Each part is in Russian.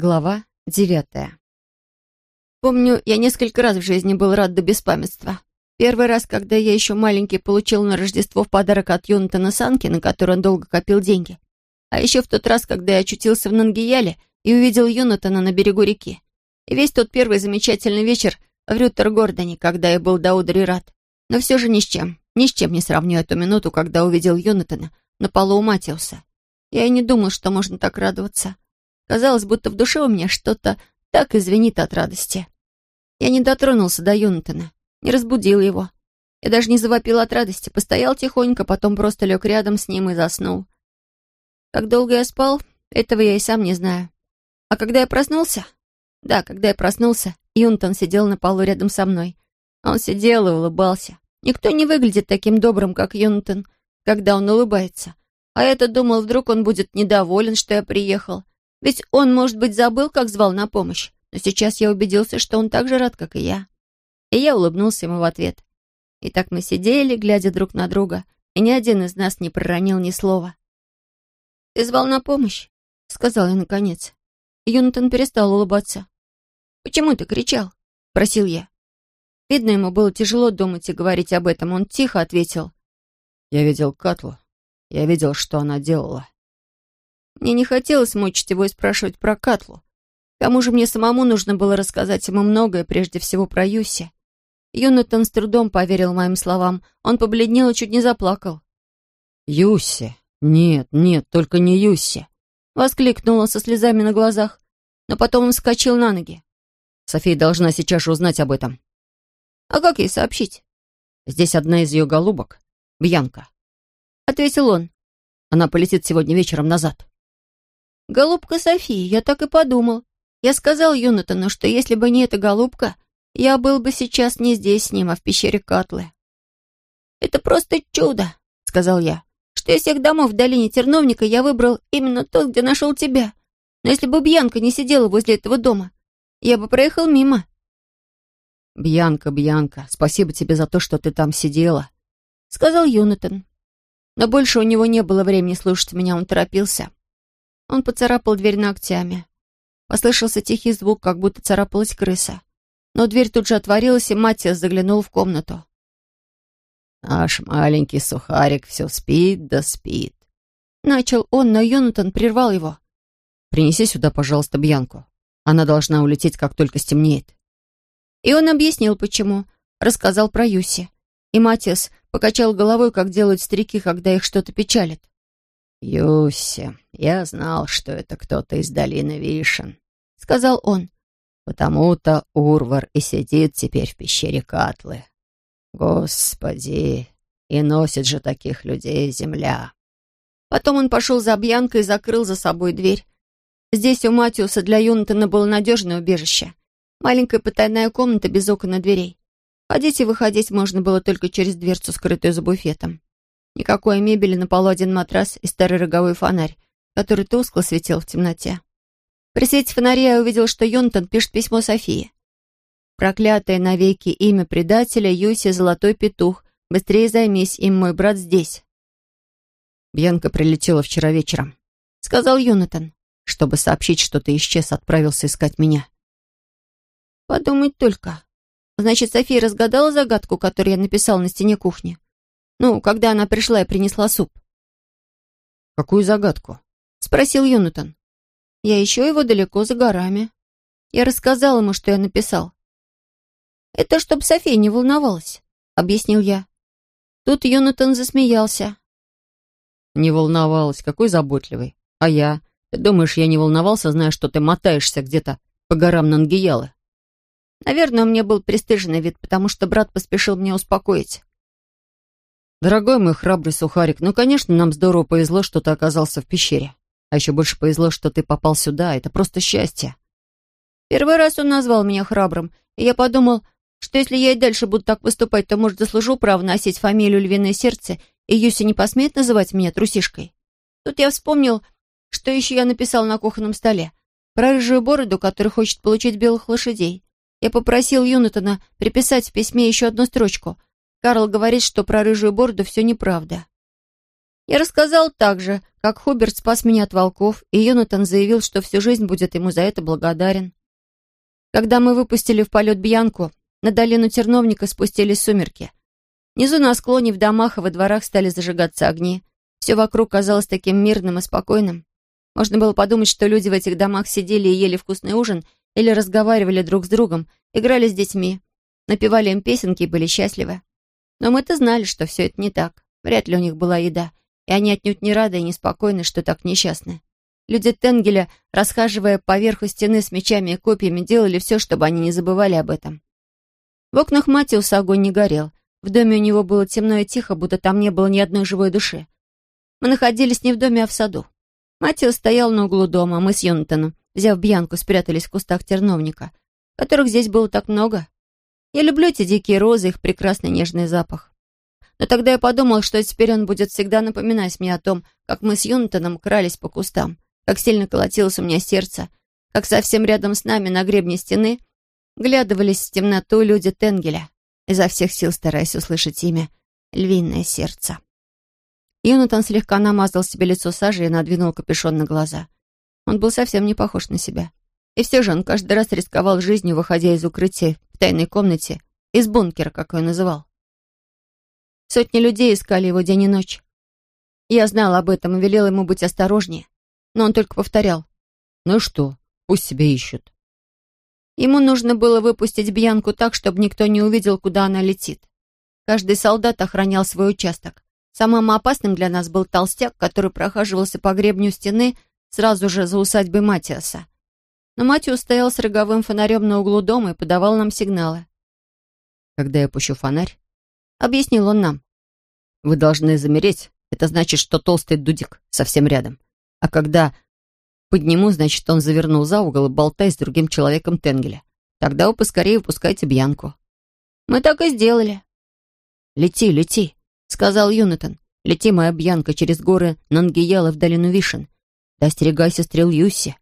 Глава девятая. Помню, я несколько раз в жизни был рад до беспамятства. Первый раз, когда я еще маленький получил на Рождество в подарок от Йонатана Санки, на который он долго копил деньги. А еще в тот раз, когда я очутился в Нангияле и увидел Йонатана на берегу реки. И весь тот первый замечательный вечер в Рютер-Гордоне, когда я был до удри рад. Но все же ни с чем, ни с чем не сравню эту минуту, когда увидел Йонатана на полу у Матиуса. Я и не думал, что можно так радоваться. Казалось, будто в душе у меня что-то так извинит от радости. Я не дотронулся до Юнатана, не разбудил его. Я даже не завопил от радости, постоял тихонько, потом просто лег рядом с ним и заснул. Как долго я спал, этого я и сам не знаю. А когда я проснулся? Да, когда я проснулся, Юнтон сидел на полу рядом со мной. Он сидел и улыбался. Никто не выглядит таким добрым, как Юнтон, когда он улыбается. А я-то думал, вдруг он будет недоволен, что я приехал. Ведь он, может быть, забыл, как звал на помощь. Но сейчас я убедился, что он так же рад, как и я. И я улыбнулся ему в ответ. И так мы сидели, глядя друг на друга, и ни один из нас не проронил ни слова. «Ты звал на помощь?» — сказал я наконец. Юнатан перестал улыбаться. «Почему ты кричал?» — просил я. Видно, ему было тяжело думать и говорить об этом. Он тихо ответил. «Я видел Катлу. Я видел, что она делала. Мне не хотелось мучить его и спрашивать про Катлу. К тому же мне самому нужно было рассказать ему многое, прежде всего про Юси. Юнатан с трудом поверил моим словам. Он побледнел и чуть не заплакал. «Юси! Нет, нет, только не Юси!» Воскликнула со слезами на глазах. Но потом он вскочил на ноги. «София должна сейчас же узнать об этом». «А как ей сообщить?» «Здесь одна из ее голубок, Бьянка», — ответил он. «Она полетит сегодня вечером назад». «Голубка Софии, я так и подумал. Я сказал Юнатану, что если бы не эта голубка, я был бы сейчас не здесь с ним, а в пещере Катлы». «Это просто чудо», — сказал я, «что из всех домов в долине Терновника я выбрал именно тот, где нашел тебя. Но если бы Бьянка не сидела возле этого дома, я бы проехал мимо». «Бьянка, Бьянка, спасибо тебе за то, что ты там сидела», — сказал Юнатан. Но больше у него не было времени слушать меня, он торопился. Он поцарапал дверь ногтями. Послышался тихий звук, как будто царапалась крыса. Но дверь тут же отворилась, и Матиас заглянул в комнату. «Наш маленький сухарик все спит да спит». Начал он, но Йонатан прервал его. «Принеси сюда, пожалуйста, Бьянку. Она должна улететь, как только стемнеет». И он объяснил, почему. Рассказал про Юси. И Матиас покачал головой, как делают старики, когда их что-то печалит. «Юси, я знал, что это кто-то из долины Вишен», — сказал он. «Потому-то Урвар и сидит теперь в пещере Катлы. Господи, и носит же таких людей земля». Потом он пошел за Бьянкой и закрыл за собой дверь. Здесь у Матиуса для Юнатана было надежное убежище. Маленькая потайная комната без окон и дверей. Ходить и выходить можно было только через дверцу, скрытую за буфетом. Никакой мебели, на полу один матрас и старый роговой фонарь, который тускло светил в темноте. При свете фонаря я увидел, что Йонтон пишет письмо Софии. «Проклятое навеки имя предателя Юси Золотой Петух. Быстрее займись им, мой брат здесь». «Бьянка прилетела вчера вечером», — сказал Йонатан. «Чтобы сообщить, что ты исчез, отправился искать меня». «Подумать только. Значит, София разгадала загадку, которую я написал на стене кухни?» Ну, когда она пришла и принесла суп. «Какую загадку?» — спросил Юнатан. «Я ищу его далеко за горами. Я рассказал ему, что я написал». «Это чтобы София не волновалась», — объяснил я. Тут Юнатан засмеялся. «Не волновалась, какой заботливый. А я? Ты думаешь, я не волновался, зная, что ты мотаешься где-то по горам Нангиялы?» Наверное, у меня был пристыженный вид, потому что брат поспешил меня успокоить. «Дорогой мой храбрый сухарик, ну, конечно, нам здорово повезло, что ты оказался в пещере. А еще больше повезло, что ты попал сюда. Это просто счастье». Первый раз он назвал меня храбрым, и я подумал, что если я и дальше буду так выступать, то, может, заслужу право носить фамилию «Львиное сердце», и Юси не посмеет называть меня трусишкой. Тут я вспомнил, что еще я написал на кухонном столе. Про рыжую бороду, который хочет получить белых лошадей. Я попросил Юнатана приписать в письме еще одну строчку — Карл говорит, что про рыжую бороду все неправда. Я рассказал также, как Хуберт спас меня от волков, и Йонатан заявил, что всю жизнь будет ему за это благодарен. Когда мы выпустили в полет Бьянку, на долину Терновника спустились сумерки. Внизу на склоне, в домах и во дворах стали зажигаться огни. Все вокруг казалось таким мирным и спокойным. Можно было подумать, что люди в этих домах сидели и ели вкусный ужин или разговаривали друг с другом, играли с детьми, напевали им песенки и были счастливы. Но мы-то знали, что все это не так. Вряд ли у них была еда, и они отнюдь не рады и неспокойны, что так несчастны. Люди Тенгеля, расхаживая по верху стены с мечами и копьями, делали все, чтобы они не забывали об этом. В окнах Матиуса огонь не горел. В доме у него было темно и тихо, будто там не было ни одной живой души. Мы находились не в доме, а в саду. Матиус стоял на углу дома, а мы с Йонатаном, взяв Бьянку, спрятались в кустах терновника, которых здесь было так много. Я люблю эти дикие розы, их прекрасный нежный запах. Но тогда я подумал, что теперь он будет всегда напоминать мне о том, как мы с Юнтоном крались по кустам, как сильно колотилось у меня сердце, как совсем рядом с нами на гребне стены глядывались в темноту люди Тенгеля, изо всех сил стараясь услышать имя «Львиное сердце». Юнатан слегка намазал себе лицо сажей и надвинул капюшон на глаза. Он был совсем не похож на себя. И все же он каждый раз рисковал жизнью, выходя из укрытия в тайной комнате, из бункера, как он называл. Сотни людей искали его день и ночь. Я знал об этом и велел ему быть осторожнее, но он только повторял. «Ну что, пусть себя ищут». Ему нужно было выпустить Бьянку так, чтобы никто не увидел, куда она летит. Каждый солдат охранял свой участок. Самым опасным для нас был толстяк, который прохаживался по гребню стены сразу же за усадьбой Матиаса. Но Матиус стоял с роговым фонарем на углу дома и подавал нам сигналы. «Когда я пущу фонарь», — объяснил он нам, — «вы должны замереть. Это значит, что толстый дудик совсем рядом. А когда Подниму, значит, он завернул за угол и болтает с другим человеком Тенгеля. Тогда вы поскорее выпускайте Бьянку. Мы так и сделали. «Лети, лети», — сказал Юнатан. «Лети, моя Бьянка, через горы Нангияла в долину Вишен. Да остерегайся стрел Юси».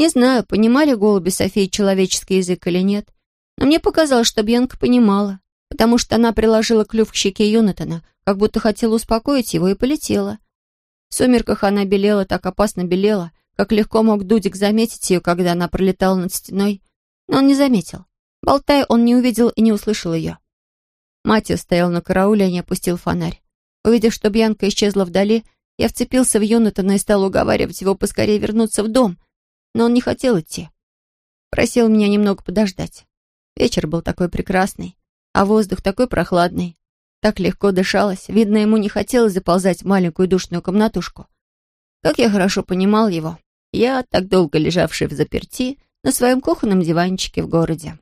Не знаю, понимали голуби Софии человеческий язык или нет, но мне показалось, что Бьянка понимала, потому что она приложила клюв к щеке Юнатана, как будто хотела успокоить его, и полетела. В сумерках она белела, так опасно белела, как легко мог Дудик заметить ее, когда она пролетала над стеной. Но он не заметил. Болтая, он не увидел и не услышал ее. Матью стоял на карауле и не опустил фонарь. Увидев, что Бьянка исчезла вдали, я вцепился в Йонатана и стал уговаривать его поскорее вернуться в дом. Но он не хотел идти. Просил меня немного подождать. Вечер был такой прекрасный, а воздух такой прохладный. Так легко дышалось. Видно, ему не хотелось заползать в маленькую душную комнатушку. Как я хорошо понимал его. Я, так долго лежавший в заперти, на своем кухонном диванчике в городе.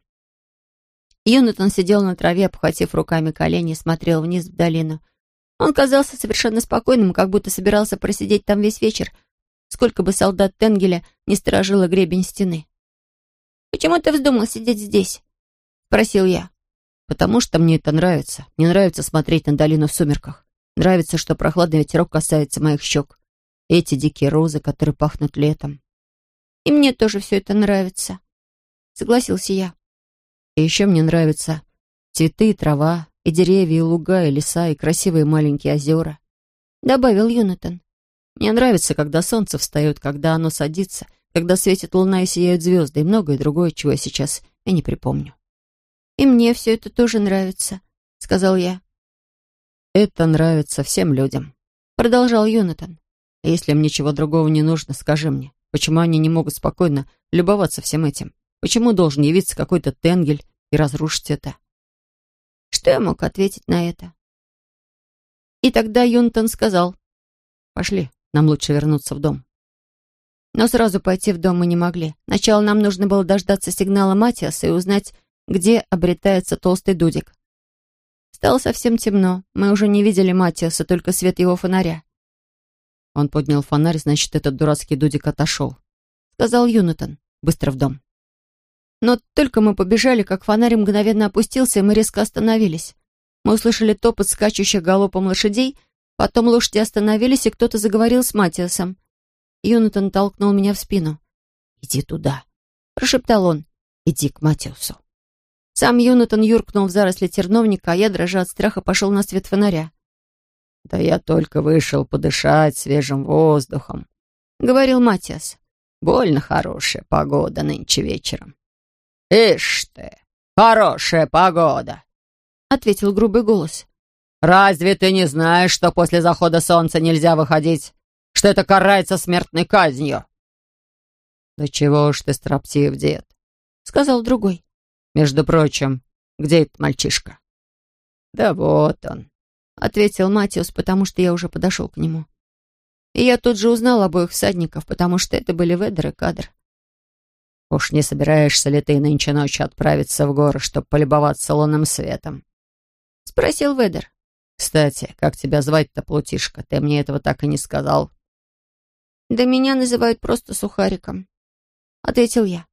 Юнатан сидел на траве, обхватив руками колени, смотрел вниз в долину. Он казался совершенно спокойным, как будто собирался просидеть там весь вечер, сколько бы солдат Тенгеля не сторожило гребень стены. «Почему ты вздумал сидеть здесь?» — спросил я. Потому что мне это нравится. Мне нравится смотреть на долину в сумерках. Нравится, что прохладный ветерок касается моих щек. Эти дикие розы, которые пахнут летом. И мне тоже все это нравится. Согласился я. И еще мне нравятся цветы и трава, и деревья, и луга, и леса, и красивые маленькие озера. Добавил Юнатан. Мне нравится, когда солнце встает, когда оно садится, когда светит луна и сияют звезды, и многое другое, чего я сейчас и не припомню. «И мне все это тоже нравится», — сказал я. «Это нравится всем людям», — продолжал Юнатан. «Если им ничего другого не нужно, скажи мне, почему они не могут спокойно любоваться всем этим? Почему должен явиться какой-то Тенгель и разрушить это?» Что я мог ответить на это? И тогда Юнтон сказал, «Пошли, нам лучше вернуться в дом». Но сразу пойти в дом мы не могли. Сначала нам нужно было дождаться сигнала Матиаса и узнать, где обретается толстый дудик. Стало совсем темно. Мы уже не видели Матиаса, только свет его фонаря. Он поднял фонарь, значит, этот дурацкий дудик отошел. Сказал Юнатан. Быстро в дом. Но только мы побежали, как фонарь мгновенно опустился, и мы резко остановились. Мы услышали топот скачущих галопом лошадей, потом лошади остановились, и кто-то заговорил с Матиасом. Юнатан толкнул меня в спину. «Иди туда», — прошептал он. «Иди к Матиусу». Сам Юнатан юркнул в заросли терновника, а я, дрожа от страха, пошел на свет фонаря. «Да я только вышел подышать свежим воздухом», — говорил Матиас. «Больно хорошая погода нынче вечером». «Ишь ты, хорошая погода», — ответил грубый голос. «Разве ты не знаешь, что после захода солнца нельзя выходить, что это карается смертной казнью?» «Да чего ж ты строптив, дед?» — сказал другой. «Между прочим, где этот мальчишка?» «Да вот он», — ответил Матиус, потому что я уже подошел к нему. И я тут же узнал обоих всадников, потому что это были Ведер и Кадр. «Уж не собираешься ли ты нынче ночью отправиться в горы, чтобы полюбоваться лунным светом?» — спросил Ведер. «Кстати, как тебя звать-то, Плутишка? Ты мне этого так и не сказал». «Да меня называют просто Сухариком», — ответил я.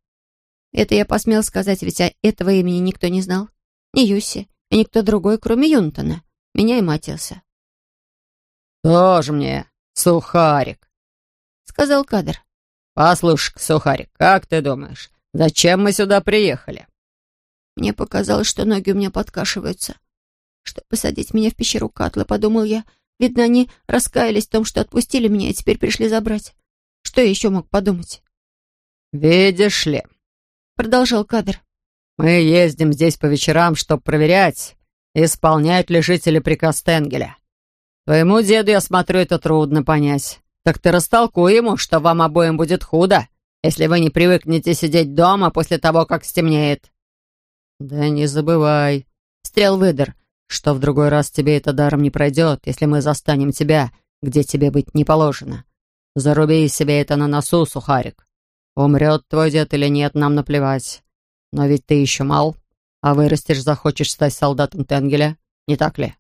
Это я посмел сказать, ведь этого имени никто не знал. Ни Юси, и никто другой, кроме Юнтона, меня и Матиаса. «Тоже мне сухарик», — сказал кадр. послушай сухарик, как ты думаешь, зачем мы сюда приехали?» Мне показалось, что ноги у меня подкашиваются. Чтобы посадить меня в пещеру Катла, подумал я. Видно, они раскаялись в том, что отпустили меня, и теперь пришли забрать. Что я еще мог подумать? «Видишь ли», — продолжал кадр, «мы ездим здесь по вечерам, чтобы проверять, исполняют ли жители приказ Тенгеля. Твоему деду, я смотрю, это трудно понять. Так ты растолкуй ему, что вам обоим будет худо, если вы не привыкнете сидеть дома после того, как стемнеет». «Да не забывай», — стрел выдр, что в другой раз тебе это даром не пройдет, если мы застанем тебя, где тебе быть не положено. Заруби себе это на носу, сухарик. Умрет твой дед или нет, нам наплевать. Но ведь ты еще мал, а вырастешь, захочешь стать солдатом Тенгеля, не так ли?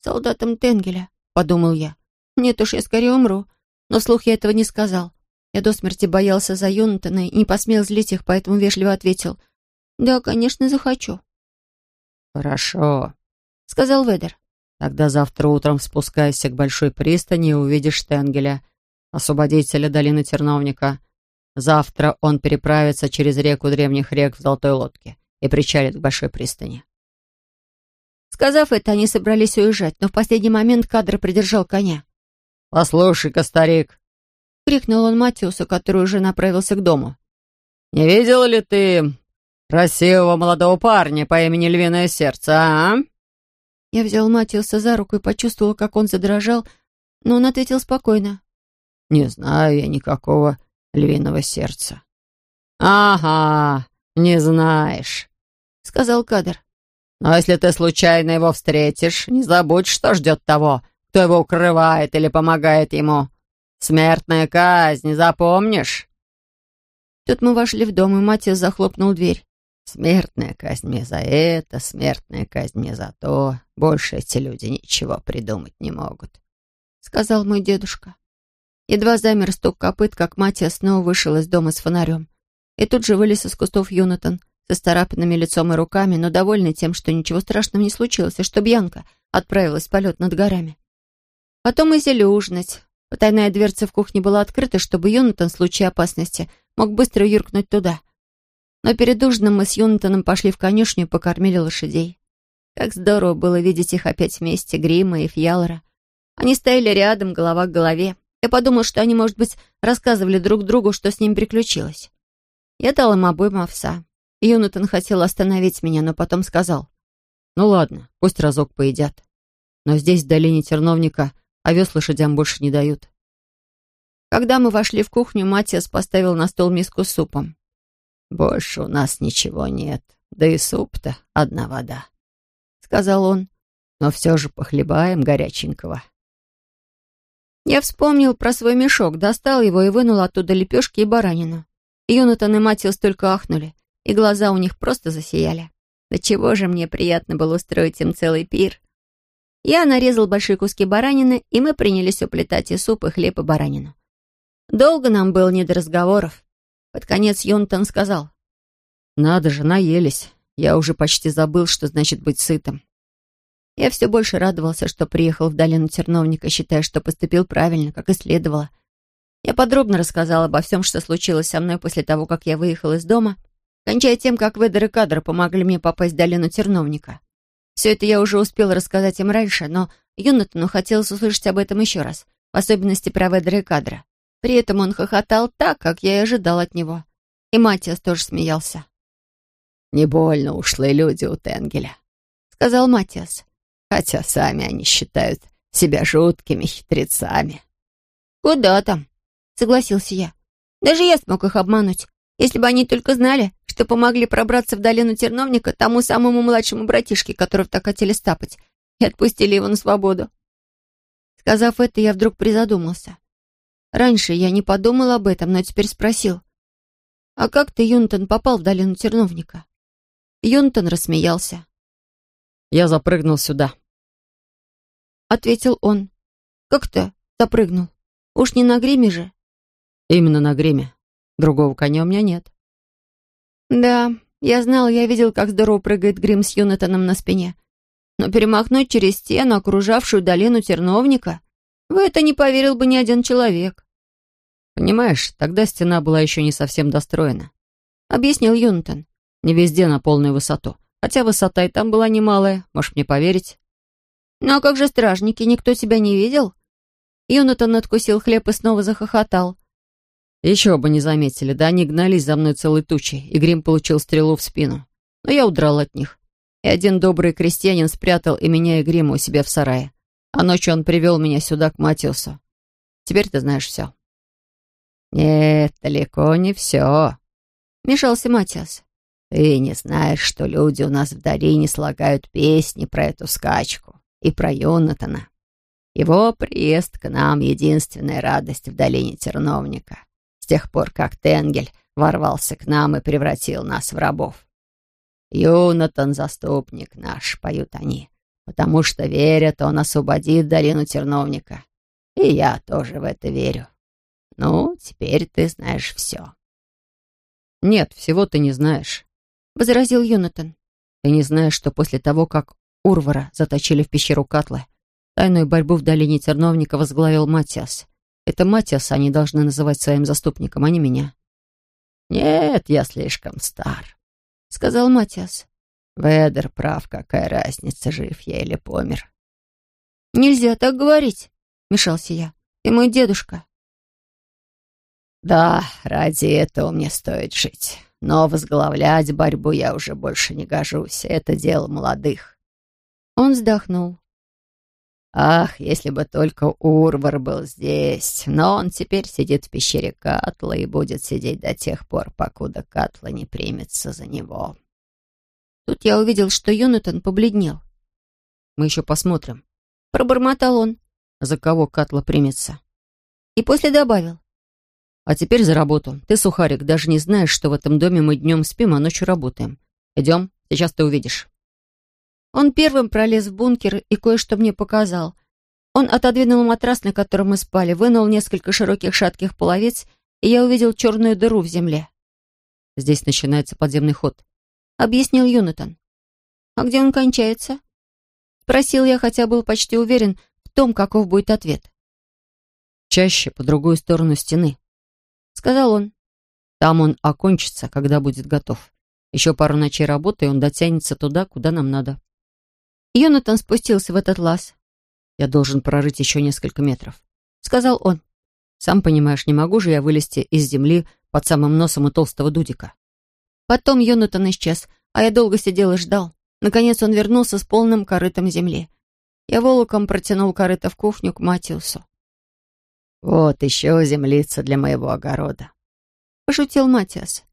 Солдатом Тенгеля, подумал я. Нет уж, я скорее умру. Но вслух я этого не сказал. Я до смерти боялся за Юнтона и не посмел злить их, поэтому вежливо ответил. «Да, конечно, захочу». «Хорошо», — сказал Ведер. «Тогда завтра утром спускайся к большой пристани и увидишь Штенгеля, освободителя долины Терновника. Завтра он переправится через реку древних рек в золотой лодке и причалит к большой пристани». Сказав это, они собрались уезжать, но в последний момент кадр придержал коня. «Послушай-ка, старик!» — крикнул он Матиусу, который уже направился к дому. «Не видел ли ты красивого молодого парня по имени Львиное Сердце, а?» Я взял Матиуса за руку и почувствовал, как он задрожал, но он ответил спокойно. «Не знаю я никакого львиного сердца». «Ага, не знаешь», — сказал кадр. «Но если ты случайно его встретишь, не забудь, что ждет того, кто его укрывает или помогает ему. Смертная казнь, запомнишь?» Тут мы вошли в дом, и Матиас захлопнул дверь. Смертная казнь мне за это, смертная казнь мне за то. Больше эти люди ничего придумать не могут», — сказал мой дедушка. Едва замер стук копыт, как Матиас снова вышел из дома с фонарем. И тут же вылез из кустов Юнатан со старапанными лицом и руками, но довольный тем, что ничего страшного не случилось, и что Бьянка отправилась в полет над горами. Потом мы сели ужинать. Потайная дверца в кухне была открыта, чтобы Юнатан в случае опасности мог быстро юркнуть туда — но перед ужином мы с Юнатаном пошли в конюшню и покормили лошадей. Как здорово было видеть их опять вместе, Грима и Фьялора. Они стояли рядом, голова к голове. Я подумал, что они, может быть, рассказывали друг другу, что с ним приключилось. Я дал им обоим овса. Юнатан хотел остановить меня, но потом сказал. «Ну ладно, пусть разок поедят. Но здесь, в долине Терновника, овес лошадям больше не дают». Когда мы вошли в кухню, Матиас поставил на стол миску с супом. «Больше у нас ничего нет, да и суп-то одна вода», — сказал он. «Но все же похлебаем горяченького». Я вспомнил про свой мешок, достал его и вынул оттуда лепешки и баранину. Юнатан и Матиус только ахнули, и глаза у них просто засияли. Да чего же мне приятно было устроить им целый пир. Я нарезал большие куски баранины, и мы принялись уплетать и суп, и хлеб, и баранину. Долго нам было не до разговоров. Под конец Йонтон сказал. «Надо же, наелись. Я уже почти забыл, что значит быть сытым». Я все больше радовался, что приехал в долину Терновника, считая, что поступил правильно, как и следовало. Я подробно рассказал обо всем, что случилось со мной после того, как я выехал из дома, кончая тем, как Ведер и Кадр помогли мне попасть в долину Терновника. Все это я уже успел рассказать им раньше, но Юнатану хотелось услышать об этом еще раз, в особенности про Ведра и Кадра. При этом он хохотал так, как я и ожидал от него. И Матиас тоже смеялся. «Не больно ушлые люди у Тенгеля», — сказал Матиас. «Хотя сами они считают себя жуткими хитрецами». «Куда там?» — согласился я. «Даже я смог их обмануть. Если бы они только знали, что помогли пробраться в долину Терновника тому самому младшему братишке, которого так хотели стапать, и отпустили его на свободу». Сказав это, я вдруг призадумался. Раньше я не подумал об этом, но теперь спросил. «А как ты, Юнтон, попал в долину Терновника?» Юнтон рассмеялся. «Я запрыгнул сюда», — ответил он. «Как то запрыгнул? Уж не на гриме же?» «Именно на гриме. Другого коня у меня нет». «Да, я знал, я видел, как здорово прыгает грим с Юнатоном на спине. Но перемахнуть через стену, окружавшую долину Терновника, в это не поверил бы ни один человек». «Понимаешь, тогда стена была еще не совсем достроена», — объяснил Юнатон. Не везде на полную высоту. Хотя высота и там была немалая, можешь мне поверить. «Ну а как же стражники? Никто тебя не видел?» Юнатан откусил хлеб и снова захохотал. Еще бы не заметили, да они гнались за мной целой тучей, и Грим получил стрелу в спину. Но я удрал от них. И один добрый крестьянин спрятал и меня, и Грима у себя в сарае. А ночью он привел меня сюда, к Матиусу. Теперь ты знаешь все. «Нет, далеко не все», — мешался Матиас. Ты не знаешь, что люди у нас в долине слагают песни про эту скачку и про Йонатана. Его приезд к нам — единственная радость в долине Терновника, с тех пор, как Тенгель ворвался к нам и превратил нас в рабов. «Юнатан — заступник наш», — поют они, потому что верят, он освободит долину Терновника. И я тоже в это верю. Ну, теперь ты знаешь все. Нет, всего ты не знаешь. — возразил Юнатан. «Ты не знаешь, что после того, как Урвара заточили в пещеру Катлы, тайную борьбу в долине Терновника возглавил Матиас. Это Матиас они должны называть своим заступником, а не меня». «Нет, я слишком стар», — сказал Матиас. «Ведер прав, какая разница, жив я или помер». «Нельзя так говорить», — мешался я. «Ты мой дедушка». «Да, ради этого мне стоит жить. Но возглавлять борьбу я уже больше не гожусь. Это дело молодых». Он вздохнул. «Ах, если бы только Урвар был здесь. Но он теперь сидит в пещере Катла и будет сидеть до тех пор, покуда Катла не примется за него». Тут я увидел, что Йонатан побледнел. «Мы еще посмотрим», — пробормотал он. «За кого Катла примется?» И после добавил. А теперь за работу. Ты, Сухарик, даже не знаешь, что в этом доме мы днем спим, а ночью работаем. Идем, сейчас ты увидишь». Он первым пролез в бункер и кое-что мне показал. Он отодвинул матрас, на котором мы спали, вынул несколько широких шатких половиц, и я увидел черную дыру в земле. «Здесь начинается подземный ход», — объяснил Юнатан. «А где он кончается?» Спросил я, хотя был почти уверен в том, каков будет ответ. «Чаще по другую сторону стены», — сказал он. «Там он окончится, когда будет готов. Еще пару ночей работы, и он дотянется туда, куда нам надо». Йонатан спустился в этот лаз. «Я должен прорыть еще несколько метров», — сказал он. «Сам понимаешь, не могу же я вылезти из земли под самым носом у толстого дудика». Потом Йонатан исчез, а я долго сидел и ждал. Наконец он вернулся с полным корытом земли. Я волоком протянул корыто в кухню к Матиусу. «Вот еще землица для моего огорода», — пошутил Матиас.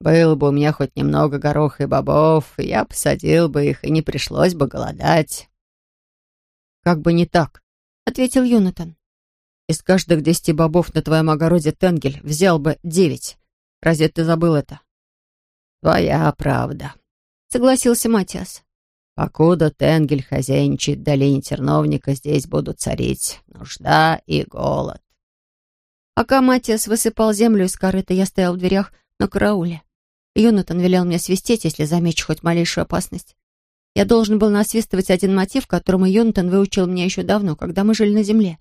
«Было бы у меня хоть немного гороха и бобов, я посадил бы их, и не пришлось бы голодать». «Как бы не так», — ответил Юнатан. «Из каждых десяти бобов на твоем огороде Тенгель взял бы девять. Разве ты забыл это?» «Твоя правда», — согласился Матиас. Покуда Тенгель хозяйничает в долине Терновника, здесь будут царить нужда и голод. Пока Матиас высыпал землю из корыта, я стоял в дверях на карауле. Йонатан велел мне свистеть, если замечу хоть малейшую опасность. Я должен был насвистывать один мотив, которому Йонатан выучил меня еще давно, когда мы жили на земле.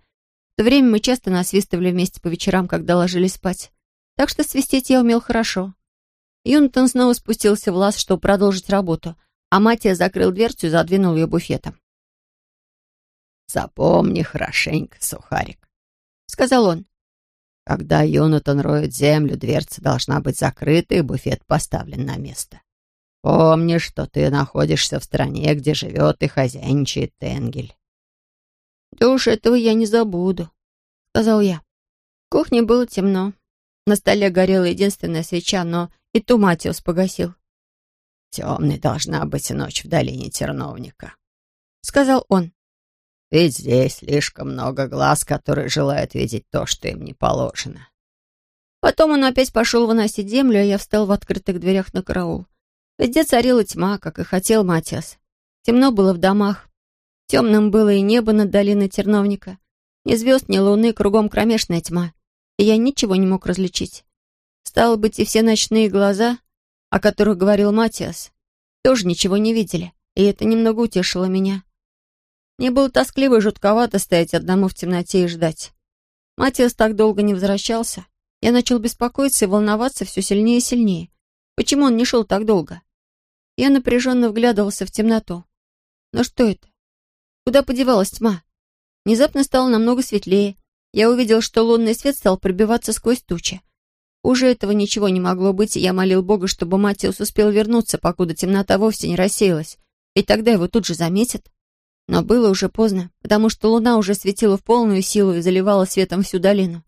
В то время мы часто насвистывали вместе по вечерам, когда ложились спать. Так что свистеть я умел хорошо. Йонатан снова спустился в лаз, чтобы продолжить работу — а Матия закрыл дверцу и задвинул ее буфетом. запомни хорошенько, сухарик», — сказал он. «Когда Йонатан роет землю, дверца должна быть закрыта и буфет поставлен на место. Помни, что ты находишься в стране, где живет и хозяйничает Тенгель». «Да уж этого я не забуду», — сказал я. В кухне было темно. На столе горела единственная свеча, но и ту Матиус погасил. «Темной должна быть ночь в долине Терновника», — сказал он. «Ведь здесь слишком много глаз, которые желают видеть то, что им не положено». Потом он опять пошел выносить землю, а я встал в открытых дверях на караул. Везде царила тьма, как и хотел Матиас. Темно было в домах. Темным было и небо над долиной Терновника. Ни звезд, ни луны, кругом кромешная тьма. И я ничего не мог различить. Стало быть, и все ночные глаза, о которых говорил Матиас, тоже ничего не видели, и это немного утешило меня. Мне было тоскливо и жутковато стоять одному в темноте и ждать. Матиас так долго не возвращался. Я начал беспокоиться и волноваться все сильнее и сильнее. Почему он не шел так долго? Я напряженно вглядывался в темноту. Но что это? Куда подевалась тьма? Внезапно стало намного светлее. Я увидел, что лунный свет стал пробиваться сквозь тучи. Уже этого ничего не могло быть, и я молил Бога, чтобы Матиус успел вернуться, покуда темнота вовсе не рассеялась. Ведь тогда его тут же заметят. Но было уже поздно, потому что луна уже светила в полную силу и заливала светом всю долину.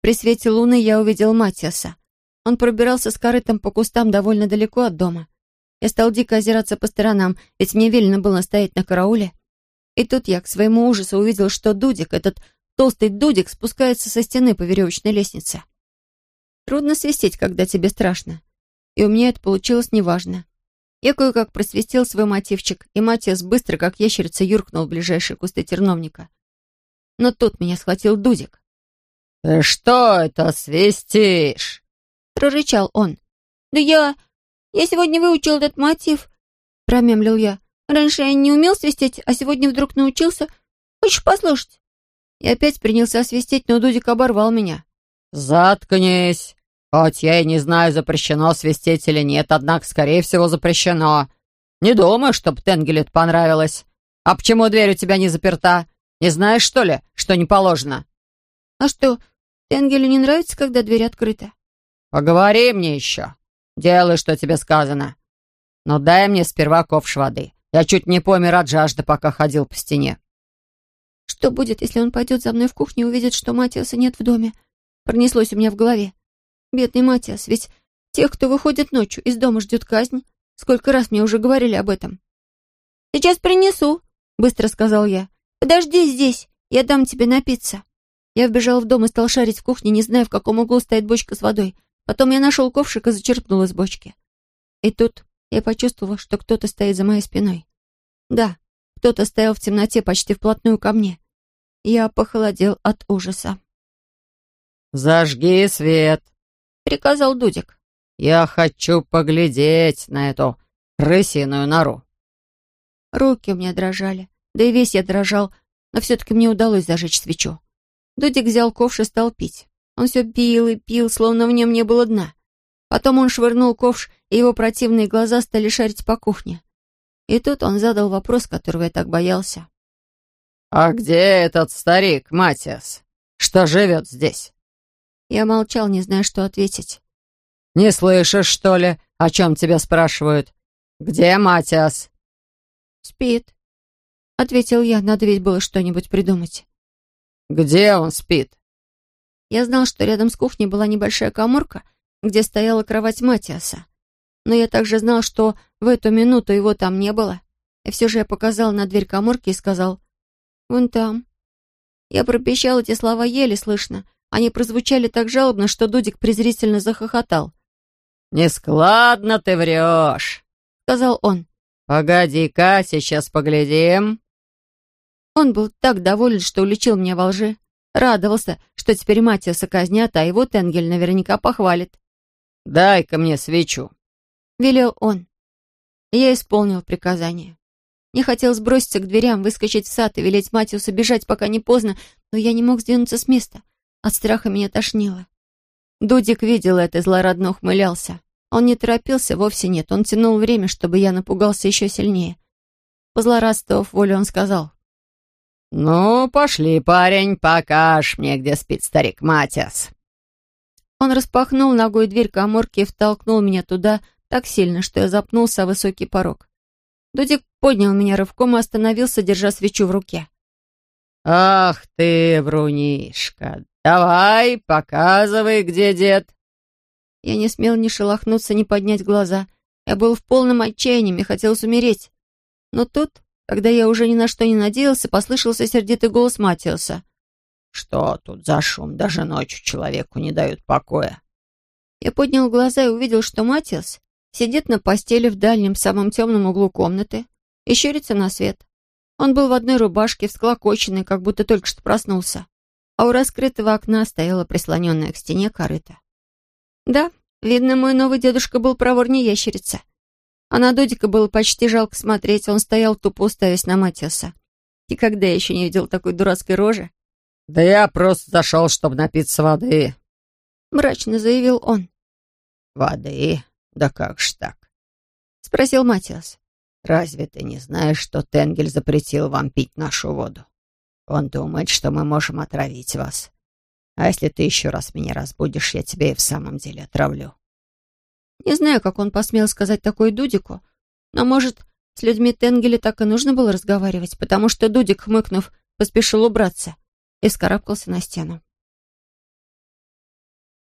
При свете луны я увидел Матиаса. Он пробирался с корытом по кустам довольно далеко от дома. Я стал дико озираться по сторонам, ведь мне велено было стоять на карауле. И тут я к своему ужасу увидел, что Дудик, этот толстый Дудик, спускается со стены по веревочной лестнице. Трудно свистеть, когда тебе страшно. И у меня это получилось неважно. Я кое-как просвистел свой мотивчик, и Матиас быстро, как ящерица, юркнул в ближайшие кусты терновника. Но тут меня схватил Дудик. «Ты что это свистишь?» — прорычал он. «Да я... я сегодня выучил этот мотив», — промемлил я. Раньше я не умел свистеть, а сегодня вдруг научился. Хочешь послушать?» И опять принялся свистеть, но Дудик оборвал меня. «Заткнись! Хоть я и не знаю, запрещено свистеть или нет, однако, скорее всего, запрещено. Не думаю, чтоб Тенгелет понравилось. А почему дверь у тебя не заперта? Не знаешь, что ли, что не положено?» «А что, Тенгелю не нравится, когда дверь открыта?» «Поговори мне еще. Делай, что тебе сказано. Но дай мне сперва ковш воды. Я чуть не помер от жажды, пока ходил по стене. Что будет, если он пойдет за мной в кухню и увидит, что Матиаса нет в доме? Пронеслось у меня в голове. Бедный Матиас, ведь тех, кто выходит ночью, из дома ждет казнь. Сколько раз мне уже говорили об этом. «Сейчас принесу», — быстро сказал я. «Подожди здесь, я дам тебе напиться». Я вбежал в дом и стал шарить в кухне, не зная, в каком углу стоит бочка с водой. Потом я нашел ковшик и зачерпнул из бочки. И тут я почувствовала, что кто-то стоит за моей спиной. Да, кто-то стоял в темноте почти вплотную ко мне. Я похолодел от ужаса. «Зажги свет», — приказал Дудик. «Я хочу поглядеть на эту крысиную нору». Руки у меня дрожали, да и весь я дрожал, но все-таки мне удалось зажечь свечу. Дудик взял ковш и стал пить. Он все пил и пил, словно в нем не было дна. Потом он швырнул ковш, и его противные глаза стали шарить по кухне. И тут он задал вопрос, которого я так боялся. «А где этот старик, Матиас? Что живет здесь?» Я молчал, не зная, что ответить. «Не слышишь, что ли, о чем тебя спрашивают? Где Матиас?» «Спит», — ответил я, надо ведь было что-нибудь придумать. «Где он спит?» Я знал, что рядом с кухней была небольшая коморка, где стояла кровать Матиаса. Но я также знал, что в эту минуту его там не было. И все же я показал на дверь коморки и сказал «Вон там». Я пропищал эти слова еле слышно. Они прозвучали так жалобно, что Дудик презрительно захохотал. «Нескладно ты врешь», — сказал он. «Погоди-ка, сейчас поглядим». Он был так доволен, что уличил меня во лжи. Радовался, что теперь Матиаса казнят, а его Тенгель наверняка похвалит. «Дай-ка мне свечу», — велел он. я исполнил приказание. Мне хотелось броситься к дверям, выскочить в сад и велеть Матиусу бежать, пока не поздно, но я не мог сдвинуться с места. От страха меня тошнило. Дудик видел это и злорадно ухмылялся. Он не торопился, вовсе нет. Он тянул время, чтобы я напугался еще сильнее. Позлорадствовав волю, он сказал. «Ну, пошли, парень, покажь мне, где спит старик Матиас». Он распахнул ногой дверь коморки и втолкнул меня туда так сильно, что я запнулся о высокий порог. Дудик поднял меня рывком и остановился, держа свечу в руке. «Ах ты, врунишка! Давай, показывай, где дед!» Я не смел ни шелохнуться, ни поднять глаза. Я был в полном отчаянии, мне хотелось умереть. Но тут когда я уже ни на что не надеялся, послышался сердитый голос Матиаса. «Что тут за шум? Даже ночью человеку не дают покоя». Я поднял глаза и увидел, что Матиас сидит на постели в дальнем, самом темном углу комнаты и щурится на свет. Он был в одной рубашке, всклокоченный, как будто только что проснулся. А у раскрытого окна стояла прислоненная к стене корыта. Да, видно, мой новый дедушка был проворнее ящерица. А на Додика было почти жалко смотреть, он стоял тупо уставясь на Матиаса. Никогда я еще не видел такой дурацкой рожи. «Да я просто зашел, чтобы напиться воды», — мрачно заявил он. «Воды? Да как ж так?» — спросил Матиас. «Разве ты не знаешь, что Тенгель запретил вам пить нашу воду? Он думает, что мы можем отравить вас. А если ты еще раз меня разбудишь, я тебя и в самом деле отравлю». Не знаю, как он посмел сказать такое Дудику, но, может, с людьми Тенгеля так и нужно было разговаривать, потому что Дудик, хмыкнув, поспешил убраться и скарабкался на стену.